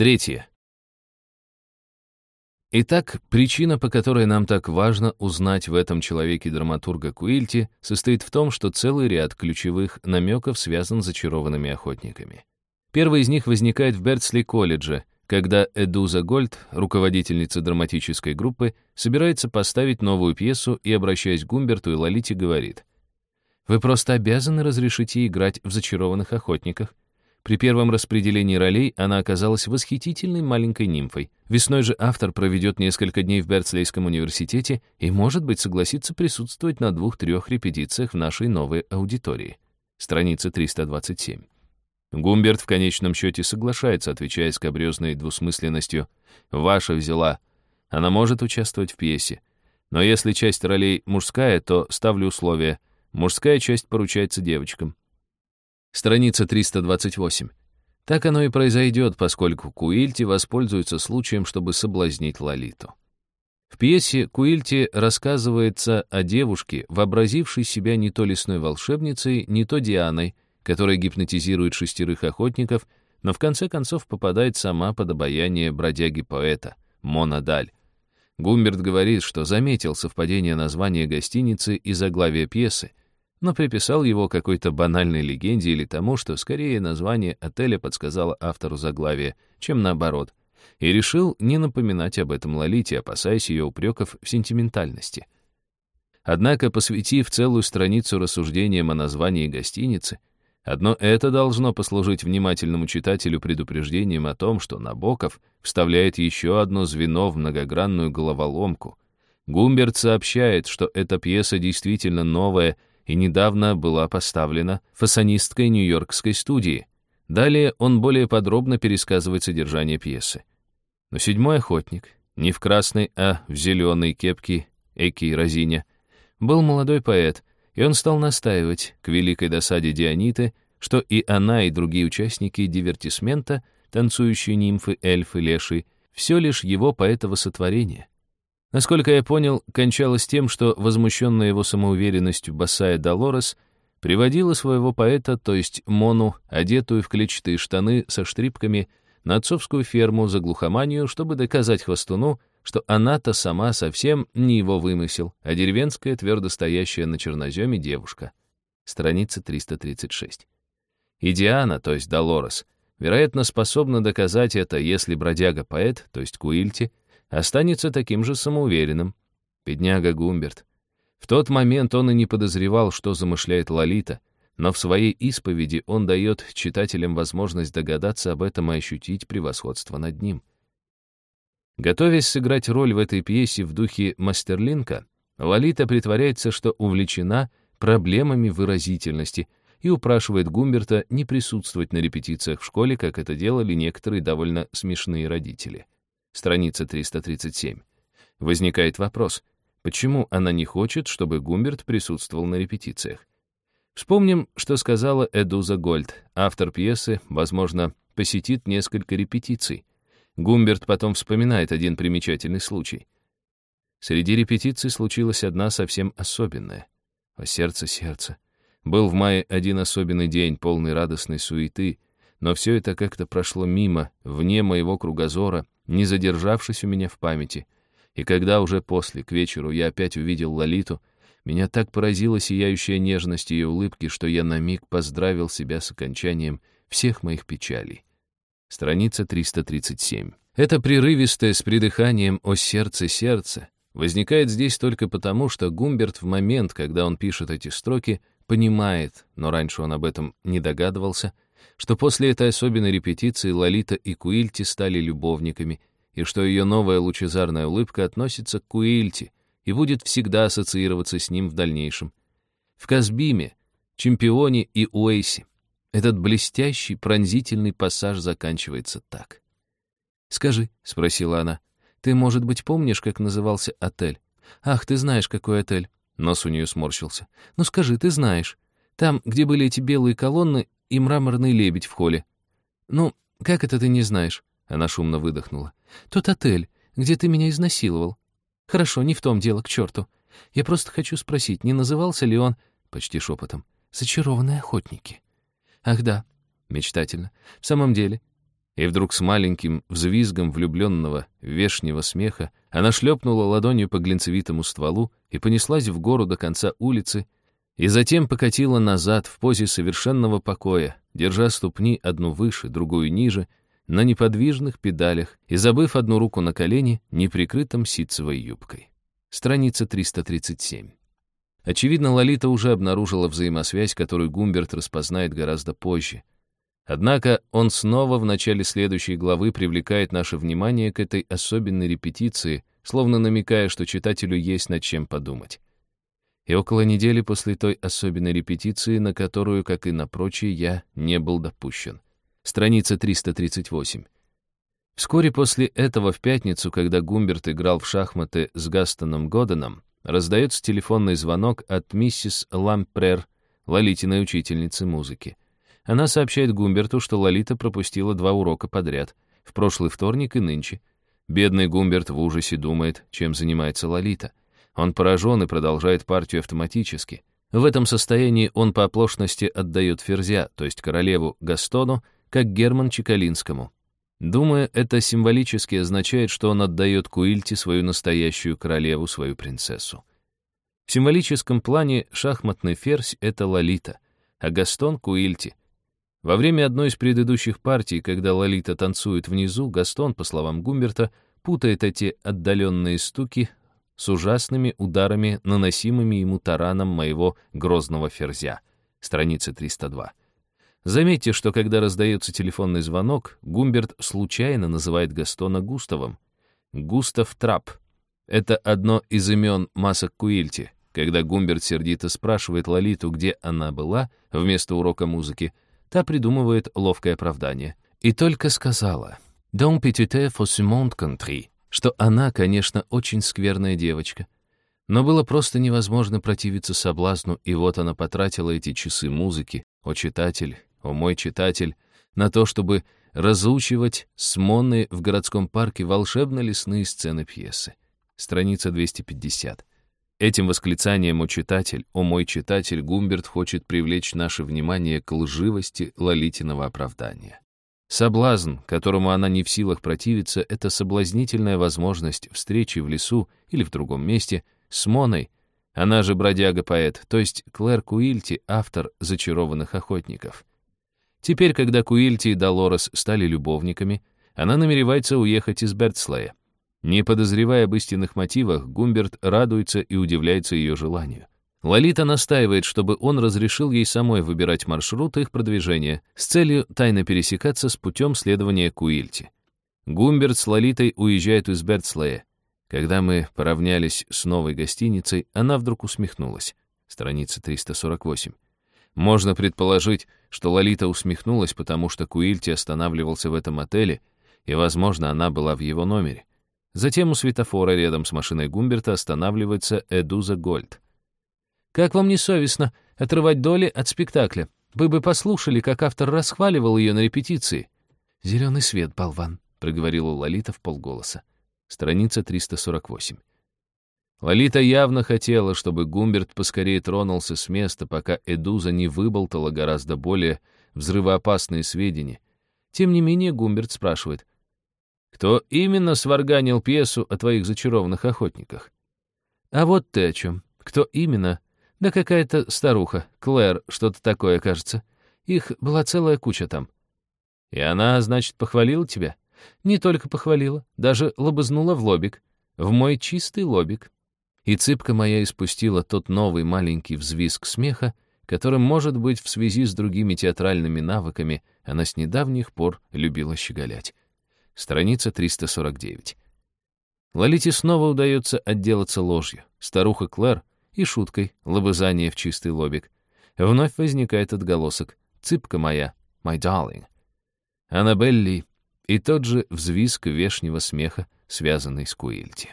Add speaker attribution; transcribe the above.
Speaker 1: Третье. Итак, причина, по которой нам так важно узнать в этом человеке драматурга Куильти, состоит в том, что целый ряд ключевых намеков связан с зачарованными охотниками. Первый из них возникает в Бертсли-колледже, когда Эдуза Гольд, руководительница драматической группы, собирается поставить новую пьесу и, обращаясь к Гумберту и Лолите, говорит, «Вы просто обязаны разрешить ей играть в «Зачарованных охотниках», при первом распределении ролей она оказалась восхитительной маленькой нимфой. Весной же автор проведет несколько дней в Берцлейском университете и, может быть, согласится присутствовать на двух-трех репетициях в нашей новой аудитории. Страница 327. Гумберт в конечном счете соглашается, отвечая скобрезной двусмысленностью. «Ваша взяла. Она может участвовать в пьесе. Но если часть ролей мужская, то ставлю условие. Мужская часть поручается девочкам. Страница 328. Так оно и произойдет, поскольку Куильти воспользуется случаем, чтобы соблазнить Лолиту. В пьесе Куильти рассказывается о девушке, вообразившей себя не то лесной волшебницей, не то Дианой, которая гипнотизирует шестерых охотников, но в конце концов попадает сама под обаяние бродяги-поэта, Мона Даль. Гумберт говорит, что заметил совпадение названия гостиницы и заглавия пьесы, но приписал его какой-то банальной легенде или тому, что скорее название отеля подсказало автору заглавия, чем наоборот, и решил не напоминать об этом Лолите, опасаясь ее упреков в сентиментальности. Однако, посвятив целую страницу рассуждениям о названии гостиницы, одно это должно послужить внимательному читателю предупреждением о том, что Набоков вставляет еще одно звено в многогранную головоломку. Гумберт сообщает, что эта пьеса действительно новая — и недавно была поставлена фасонисткой Нью-Йоркской студии. Далее он более подробно пересказывает содержание пьесы. Но седьмой охотник, не в красной, а в зеленой кепке Эки Розиня, был молодой поэт, и он стал настаивать, к великой досаде Диониты, что и она, и другие участники дивертисмента, танцующие нимфы, эльфы, леши, все лишь его поэтово сотворение. Насколько я понял, кончалось тем, что возмущенная его самоуверенностью босая Долорес приводила своего поэта, то есть Мону, одетую в клетчатые штаны со штрипками, на отцовскую ферму за глухоманию, чтобы доказать хвостуну, что она-то сама совсем не его вымысел, а деревенская, твердо стоящая на черноземе девушка. Страница 336. И Диана, то есть Долорес, вероятно, способна доказать это, если бродяга-поэт, то есть Куильти, останется таким же самоуверенным. Бедняга Гумберт. В тот момент он и не подозревал, что замышляет Лолита, но в своей исповеди он дает читателям возможность догадаться об этом и ощутить превосходство над ним. Готовясь сыграть роль в этой пьесе в духе Мастерлинка, Лолита притворяется, что увлечена проблемами выразительности и упрашивает Гумберта не присутствовать на репетициях в школе, как это делали некоторые довольно смешные родители страница 337. Возникает вопрос, почему она не хочет, чтобы Гумберт присутствовал на репетициях? Вспомним, что сказала Эдуза Гольд. Автор пьесы, возможно, посетит несколько репетиций. Гумберт потом вспоминает один примечательный случай. Среди репетиций случилась одна совсем особенная. О сердце, сердце. Был в мае один особенный день, полный радостной суеты, но все это как-то прошло мимо, вне моего кругозора, не задержавшись у меня в памяти. И когда уже после, к вечеру, я опять увидел Лолиту, меня так поразила сияющая нежность ее улыбки, что я на миг поздравил себя с окончанием всех моих печалей. Страница 337. Это прерывистое с придыханием «О сердце, сердце» возникает здесь только потому, что Гумберт в момент, когда он пишет эти строки, понимает, но раньше он об этом не догадывался — что после этой особенной репетиции Лолита и Куильти стали любовниками, и что ее новая лучезарная улыбка относится к Куильти и будет всегда ассоциироваться с ним в дальнейшем. В Казбиме, Чемпионе и Уэйсе этот блестящий, пронзительный пассаж заканчивается так. «Скажи», — спросила она, — «ты, может быть, помнишь, как назывался отель? Ах, ты знаешь, какой отель?» Нос у нее сморщился. «Ну скажи, ты знаешь. Там, где были эти белые колонны и мраморный лебедь в холле. «Ну, как это ты не знаешь?» Она шумно выдохнула. «Тот отель, где ты меня изнасиловал. Хорошо, не в том дело, к черту. Я просто хочу спросить, не назывался ли он...» Почти шепотом. «Зачарованные охотники». «Ах да», мечтательно. «В самом деле, И вдруг с маленьким взвизгом влюбленного вешнего смеха она шлепнула ладонью по глинцевитому стволу и понеслась в гору до конца улицы, и затем покатила назад в позе совершенного покоя, держа ступни одну выше, другую ниже, на неподвижных педалях и забыв одну руку на колени, неприкрытым ситцевой юбкой. Страница 337. Очевидно, Лолита уже обнаружила взаимосвязь, которую Гумберт распознает гораздо позже. Однако он снова в начале следующей главы привлекает наше внимание к этой особенной репетиции, словно намекая, что читателю есть над чем подумать. И около недели после той особенной репетиции, на которую, как и на прочие, я не был допущен. Страница 338. Вскоре после этого в пятницу, когда Гумберт играл в шахматы с Гастоном Годеном, раздается телефонный звонок от миссис Лампрер, Лолитиной учительницы музыки. Она сообщает Гумберту, что Лолита пропустила два урока подряд, в прошлый вторник и нынче. Бедный Гумберт в ужасе думает, чем занимается Лолита. Он поражен и продолжает партию автоматически. В этом состоянии он по оплошности отдает Ферзя, то есть королеву Гастону, как Герман Чекалинскому. Думаю, это символически означает, что он отдает Куильте свою настоящую королеву, свою принцессу. В символическом плане шахматный ферзь — это Лолита, а Гастон — Куильте. Во время одной из предыдущих партий, когда Лолита танцует внизу, Гастон, по словам Гумберта, путает эти отдаленные стуки с ужасными ударами, наносимыми ему тараном моего грозного ферзя. Страница 302. Заметьте, что когда раздается телефонный звонок, Гумберт случайно называет Гастона Густавом. Густав Трап. Это одно из имен масок Куильти. Когда Гумберт сердито спрашивает Лолиту, где она была, вместо урока музыки, та придумывает ловкое оправдание. И только сказала «Don petite faussement country», что она, конечно, очень скверная девочка. Но было просто невозможно противиться соблазну, и вот она потратила эти часы музыки, о читатель, о мой читатель, на то, чтобы разучивать с Монной в городском парке волшебно-лесные сцены пьесы. Страница 250. Этим восклицанием «О читатель», «О мой читатель» Гумберт хочет привлечь наше внимание к лживости Лолитиного оправдания. Соблазн, которому она не в силах противиться, это соблазнительная возможность встречи в лесу или в другом месте с Моной, она же бродяга-поэт, то есть Клэр Куильти, автор «Зачарованных охотников». Теперь, когда Куильти и Долорес стали любовниками, она намеревается уехать из Бертслея. Не подозревая об истинных мотивах, Гумберт радуется и удивляется ее желанию. Лолита настаивает, чтобы он разрешил ей самой выбирать маршрут их продвижения с целью тайно пересекаться с путем следования Куильти. Гумберт с Лолитой уезжает из Бертслея. Когда мы поравнялись с новой гостиницей, она вдруг усмехнулась. Страница 348. Можно предположить, что Лолита усмехнулась, потому что Куильти останавливался в этом отеле, и, возможно, она была в его номере. Затем у светофора рядом с машиной Гумберта останавливается Эдуза Гольд. «Как вам не совестно отрывать доли от спектакля? Вы бы послушали, как автор расхваливал ее на репетиции». «Зеленый свет, болван», — проговорила Лолита в полголоса. Страница 348. Лолита явно хотела, чтобы Гумберт поскорее тронулся с места, пока Эдуза не выболтала гораздо более взрывоопасные сведения. Тем не менее Гумберт спрашивает, «Кто именно сварганил пьесу о твоих зачарованных охотниках?» «А вот ты о чем. Кто именно?» «Да какая-то старуха, Клэр, что-то такое, кажется. Их была целая куча там». «И она, значит, похвалила тебя?» «Не только похвалила, даже лобызнула в лобик. В мой чистый лобик». И цыпка моя испустила тот новый маленький взвизг смеха, которым, может быть, в связи с другими театральными навыками, она с недавних пор любила щеголять. Страница 349. Лолите снова удается отделаться ложью. Старуха Клэр и шуткой, лобызание в чистый лобик. Вновь возникает отголосок. «Цыпка моя, my darling». Аннабель и тот же взвизг вешнего смеха, связанный с Куильти.